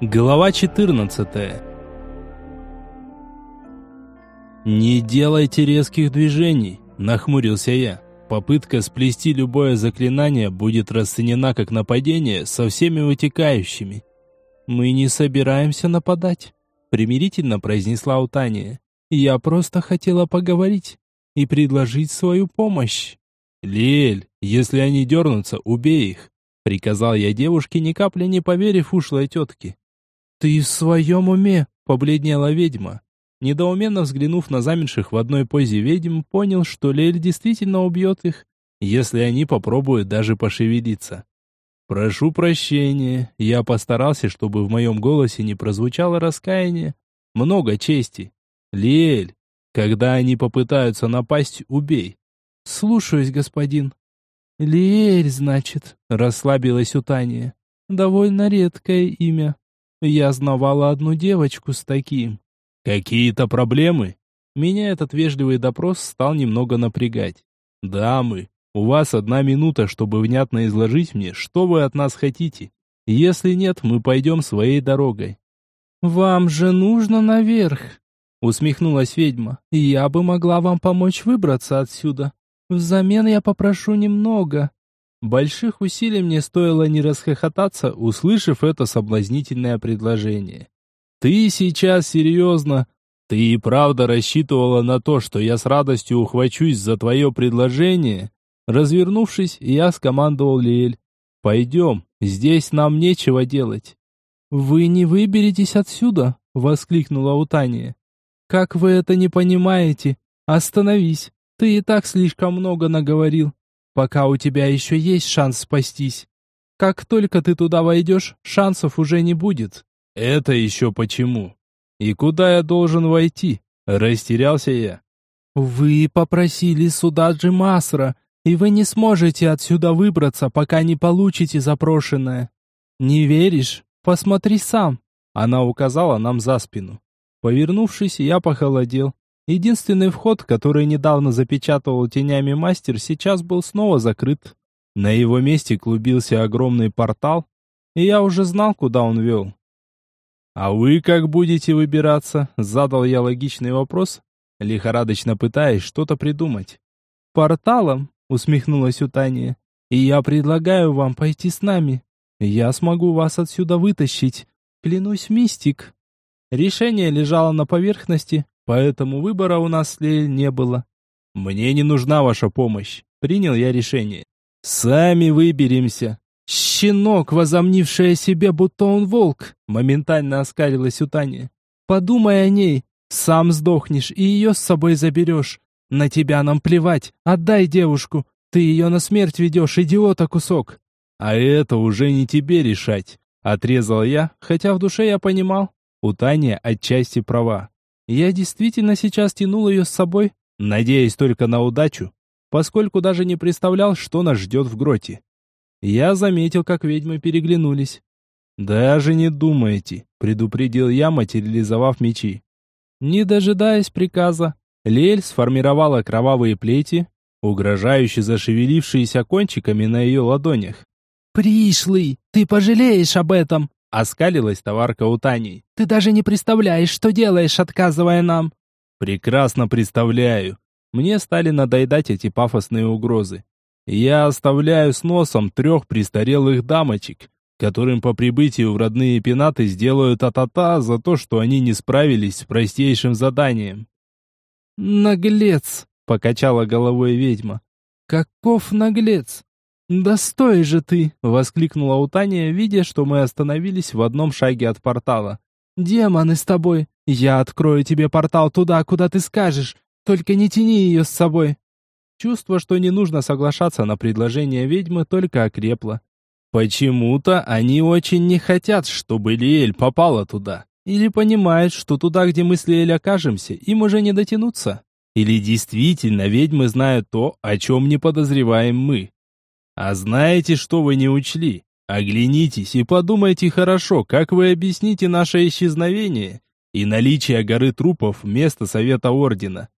Глава 14 «Не делайте резких движений», – нахмурился я. Попытка сплести любое заклинание будет расценена как нападение со всеми вытекающими. «Мы не собираемся нападать», – примирительно произнесла Утания. «Я просто хотела поговорить и предложить свою помощь». «Лель, если они дернутся, убей их», – приказал я девушке, ни капли не поверив ушлой тетке. «Ты в своем уме?» — побледнела ведьма. Недоуменно взглянув на замерших в одной позе ведьм, понял, что Лель действительно убьет их, если они попробуют даже пошевелиться. «Прошу прощения, я постарался, чтобы в моем голосе не прозвучало раскаяние. Много чести. Лель, когда они попытаются напасть, убей». «Слушаюсь, господин». «Лель, значит», — расслабилась Утания. «Довольно редкое имя». Я знавала одну девочку с таким. Какие-то проблемы? Меня этот вежливый допрос стал немного напрягать. Дамы, у вас одна минута, чтобы внятно изложить мне, что вы от нас хотите. Если нет, мы пойдем своей дорогой. Вам же нужно наверх, усмехнулась ведьма. Я бы могла вам помочь выбраться отсюда. Взамен я попрошу немного. Больших усилий мне стоило не расхохотаться, услышав это соблазнительное предложение. «Ты сейчас серьезно? Ты и правда рассчитывала на то, что я с радостью ухвачусь за твое предложение?» Развернувшись, я скомандовал Лиэль. «Пойдем, здесь нам нечего делать». «Вы не выберетесь отсюда?» — воскликнула Утания. «Как вы это не понимаете? Остановись, ты и так слишком много наговорил пока у тебя еще есть шанс спастись. Как только ты туда войдешь, шансов уже не будет. Это еще почему? И куда я должен войти? Растерялся я. Вы попросили суда Джимасра, и вы не сможете отсюда выбраться, пока не получите запрошенное. Не веришь? Посмотри сам. Она указала нам за спину. Повернувшись, я похолодел. Единственный вход, который недавно запечатывал тенями мастер, сейчас был снова закрыт. На его месте клубился огромный портал, и я уже знал, куда он вел. «А вы как будете выбираться?» — задал я логичный вопрос, лихорадочно пытаясь что-то придумать. «Порталом?» — усмехнулась Утания. «И я предлагаю вам пойти с нами. Я смогу вас отсюда вытащить. Клянусь, мистик». Решение лежало на поверхности, Поэтому выбора у нас с не было. Мне не нужна ваша помощь. Принял я решение. Сами выберемся. Щенок, возомнивший о себе, будто он волк, моментально оскалилась у Тани. Подумай о ней. Сам сдохнешь и ее с собой заберешь. На тебя нам плевать. Отдай девушку. Ты ее на смерть ведешь, идиота кусок. А это уже не тебе решать. Отрезал я, хотя в душе я понимал, у Тани отчасти права. Я действительно сейчас тянул ее с собой, надеясь только на удачу, поскольку даже не представлял, что нас ждет в гроте. Я заметил, как ведьмы переглянулись. «Даже не думайте», — предупредил я, материализовав мечи. Не дожидаясь приказа, Лель сформировала кровавые плети, угрожающе зашевелившиеся кончиками на ее ладонях. «Пришлый, ты пожалеешь об этом!» Оскалилась товарка у Тани. «Ты даже не представляешь, что делаешь, отказывая нам!» «Прекрасно представляю. Мне стали надоедать эти пафосные угрозы. Я оставляю с носом трех престарелых дамочек, которым по прибытию в родные пенаты сделают а-та-та за то, что они не справились с простейшим заданием». «Наглец!» — покачала головой ведьма. «Каков наглец! «Да стой же ты!» — воскликнула Утания, видя, что мы остановились в одном шаге от портала. «Демоны с тобой! Я открою тебе портал туда, куда ты скажешь! Только не тяни ее с собой!» Чувство, что не нужно соглашаться на предложение ведьмы, только окрепло. Почему-то они очень не хотят, чтобы Лиэль попала туда. Или понимают, что туда, где мы с Лиэль окажемся, им уже не дотянуться. Или действительно ведьмы знают то, о чем не подозреваем мы. А знаете, что вы не учли? Оглянитесь и подумайте хорошо, как вы объясните наше исчезновение и наличие горы трупов вместо Совета Ордена.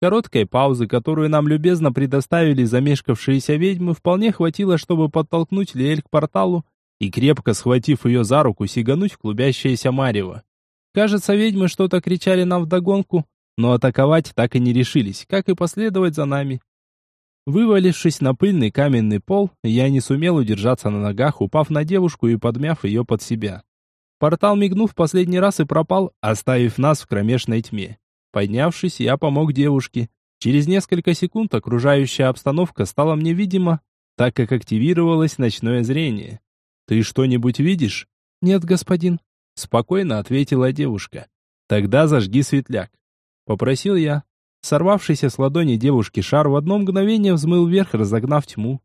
Короткой паузы, которую нам любезно предоставили замешкавшиеся ведьмы, вполне хватило, чтобы подтолкнуть Лиэль к порталу и, крепко схватив ее за руку, сигануть в клубящееся марево. Кажется, ведьмы что-то кричали нам вдогонку, но атаковать так и не решились, как и последовать за нами. Вывалившись на пыльный каменный пол, я не сумел удержаться на ногах, упав на девушку и подмяв ее под себя. Портал мигнув последний раз и пропал, оставив нас в кромешной тьме. Поднявшись, я помог девушке. Через несколько секунд окружающая обстановка стала мне видима, так как активировалось ночное зрение. «Ты что-нибудь видишь?» «Нет, господин», — спокойно ответила девушка. «Тогда зажги светляк». Попросил я. Сорвавшийся с ладони девушки шар в одно мгновение взмыл вверх, разогнав тьму.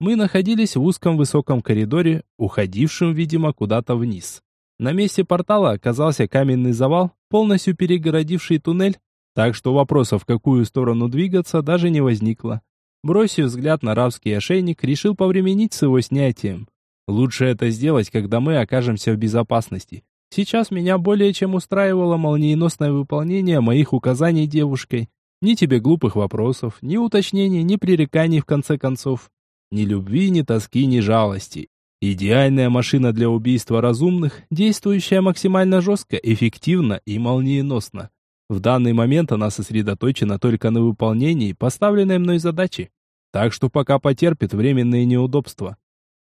Мы находились в узком высоком коридоре, уходившем, видимо, куда-то вниз. На месте портала оказался каменный завал, полностью перегородивший туннель, так что вопросов, в какую сторону двигаться, даже не возникло. Бросив взгляд на рабский ошейник, решил повременить с его снятием. Лучше это сделать, когда мы окажемся в безопасности. Сейчас меня более чем устраивало молниеносное выполнение моих указаний девушкой. Ни тебе глупых вопросов, ни уточнений, ни пререканий в конце концов. Ни любви, ни тоски, ни жалости. Идеальная машина для убийства разумных, действующая максимально жестко, эффективно и молниеносно. В данный момент она сосредоточена только на выполнении поставленной мной задачи, так что пока потерпит временные неудобства.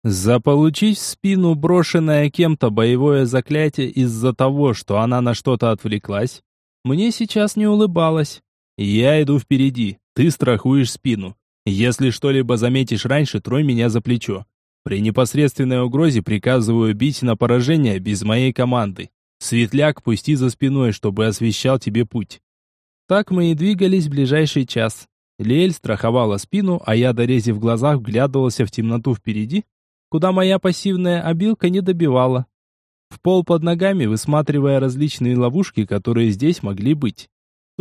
Заполучить в спину брошенное кем-то боевое заклятие из-за того, что она на что-то отвлеклась, мне сейчас не улыбалось. Я иду впереди, ты страхуешь спину. Если что-либо заметишь раньше, трой меня за плечо. При непосредственной угрозе приказываю бить на поражение без моей команды. Светляк пусти за спиной, чтобы освещал тебе путь. Так мы и двигались ближайший час. Лель страховала спину, а я, дорезив в глазах, вглядывался в темноту впереди, куда моя пассивная обилка не добивала. В пол под ногами, высматривая различные ловушки, которые здесь могли быть.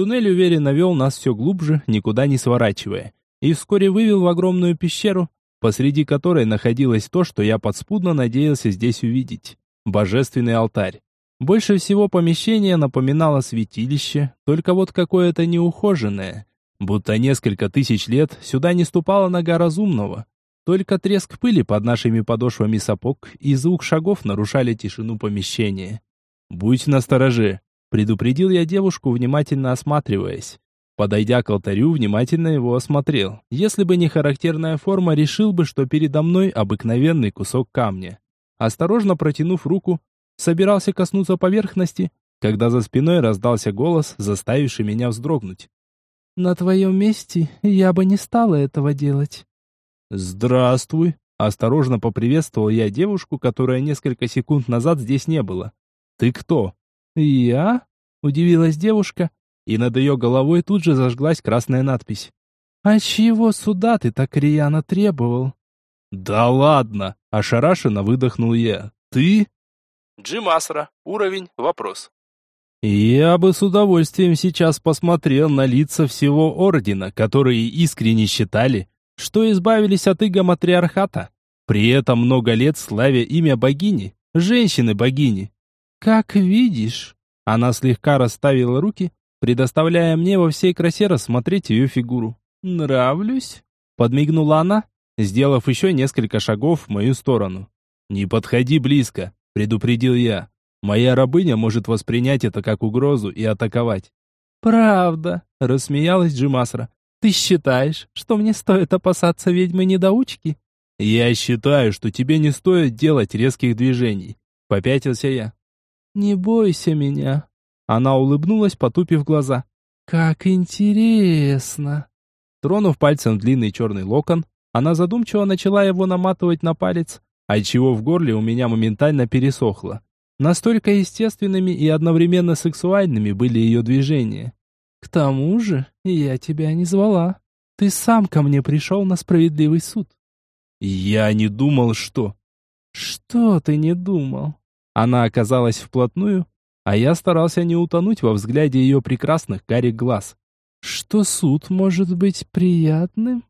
Туннель уверенно вел нас все глубже, никуда не сворачивая, и вскоре вывел в огромную пещеру, посреди которой находилось то, что я подспудно надеялся здесь увидеть. Божественный алтарь. Больше всего помещение напоминало святилище, только вот какое-то неухоженное. Будто несколько тысяч лет сюда не ступала нога разумного. Только треск пыли под нашими подошвами сапог и звук шагов нарушали тишину помещения. «Будь настороже», — предупредил я девушку, внимательно осматриваясь. Подойдя к алтарю, внимательно его осмотрел. Если бы не характерная форма, решил бы, что передо мной обыкновенный кусок камня. Осторожно протянув руку, собирался коснуться поверхности, когда за спиной раздался голос, заставивший меня вздрогнуть. «На твоем месте я бы не стала этого делать». «Здравствуй!» Осторожно поприветствовал я девушку, которая несколько секунд назад здесь не было. «Ты кто?» «Я?» — удивилась девушка, и над ее головой тут же зажглась красная надпись. «А чего сюда ты так рьяно требовал?» «Да ладно!» — ошарашенно выдохнул я. «Ты?» Джимасра. Уровень. Вопрос. Я бы с удовольствием сейчас посмотрел на лица всего Ордена, которые искренне считали, что избавились от иго матриархата, при этом много лет славя имя богини, женщины-богини. «Как видишь...» Она слегка расставила руки, предоставляя мне во всей красе рассмотреть ее фигуру. «Нравлюсь?» Подмигнула она, сделав еще несколько шагов в мою сторону. «Не подходи близко», предупредил я. Моя рабыня может воспринять это как угрозу и атаковать. Правда, рассмеялась Джимасра. Ты считаешь, что мне стоит опасаться ведьмы-недоучки? Я считаю, что тебе не стоит делать резких движений, попятился я. Не бойся меня. Она улыбнулась, потупив глаза. Как интересно. Тронув пальцем длинный черный локон, она задумчиво начала его наматывать на палец, отчего в горле у меня моментально пересохло. Настолько естественными и одновременно сексуальными были ее движения. «К тому же я тебя не звала. Ты сам ко мне пришел на справедливый суд». «Я не думал, что...» «Что ты не думал?» Она оказалась вплотную, а я старался не утонуть во взгляде ее прекрасных карих глаз. «Что суд может быть приятным?»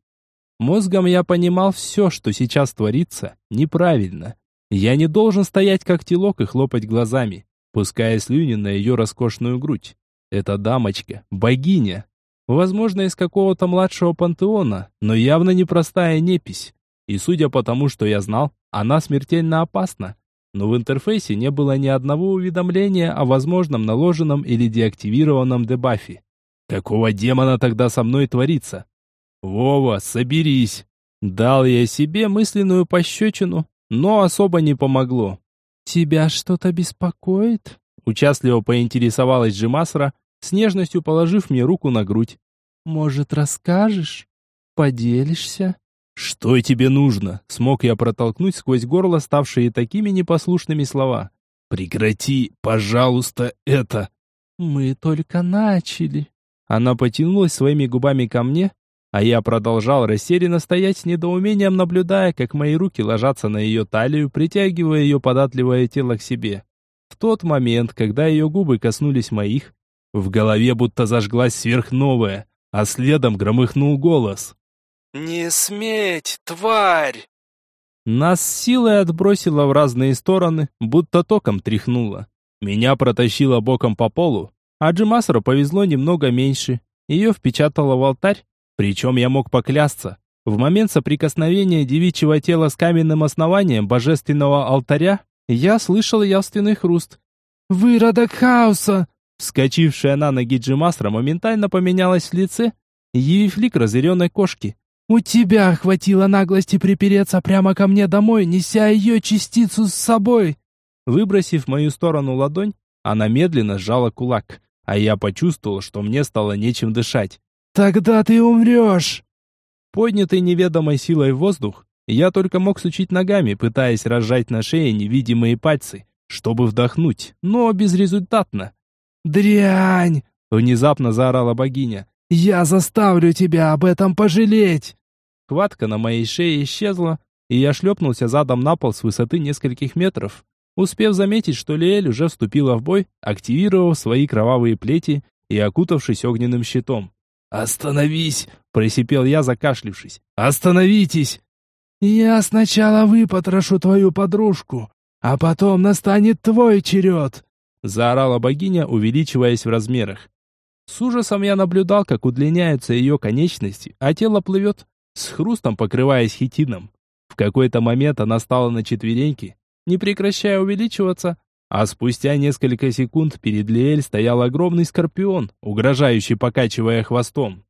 Мозгом я понимал все, что сейчас творится, неправильно. Я не должен стоять как телок и хлопать глазами, пуская слюни на ее роскошную грудь. Эта дамочка, богиня. Возможно, из какого-то младшего пантеона, но явно непростая непись. И судя по тому, что я знал, она смертельно опасна. Но в интерфейсе не было ни одного уведомления о возможном наложенном или деактивированном дебафе. Какого демона тогда со мной творится? Вова, соберись. Дал я себе мысленную пощечину, но особо не помогло. Тебя что-то беспокоит? Участливо поинтересовалась Джимасра, с нежностью положив мне руку на грудь. Может, расскажешь? Поделишься? «Что тебе нужно?» — смог я протолкнуть сквозь горло ставшие такими непослушными слова. «Прекрати, пожалуйста, это!» «Мы только начали». Она потянулась своими губами ко мне, а я продолжал растерянно стоять с недоумением, наблюдая, как мои руки ложатся на ее талию, притягивая ее податливое тело к себе. В тот момент, когда ее губы коснулись моих, в голове будто зажглась сверхновая, а следом громыхнул голос. «Не сметь, тварь!» Нас силой отбросило в разные стороны, будто током тряхнуло. Меня протащило боком по полу, а Джимасру повезло немного меньше. Ее впечатало в алтарь, причем я мог поклясться. В момент соприкосновения девичьего тела с каменным основанием божественного алтаря я слышал явственный хруст. «Выродок хаоса!» Вскочившая на ноги Джимасра моментально поменялась в лице, явив лик разъяренной кошки. «У тебя хватило наглости припереться прямо ко мне домой, неся ее частицу с собой!» Выбросив в мою сторону ладонь, она медленно сжала кулак, а я почувствовал, что мне стало нечем дышать. «Тогда ты умрешь!» Поднятый неведомой силой в воздух, я только мог сучить ногами, пытаясь разжать на шее невидимые пальцы, чтобы вдохнуть, но безрезультатно. «Дрянь!» — внезапно заорала богиня. «Я заставлю тебя об этом пожалеть!» Хватка на моей шее исчезла, и я шлепнулся задом на пол с высоты нескольких метров, успев заметить, что Лиэль уже вступила в бой, активировав свои кровавые плети и окутавшись огненным щитом. «Остановись!» – просипел я, закашлившись. «Остановитесь!» «Я сначала выпотрошу твою подружку, а потом настанет твой черед!» – заорала богиня, увеличиваясь в размерах. С ужасом я наблюдал, как удлиняются ее конечности, а тело плывет, с хрустом покрываясь хитином. В какой-то момент она стала на четвереньки, не прекращая увеличиваться, а спустя несколько секунд перед Лиэль стоял огромный скорпион, угрожающий покачивая хвостом.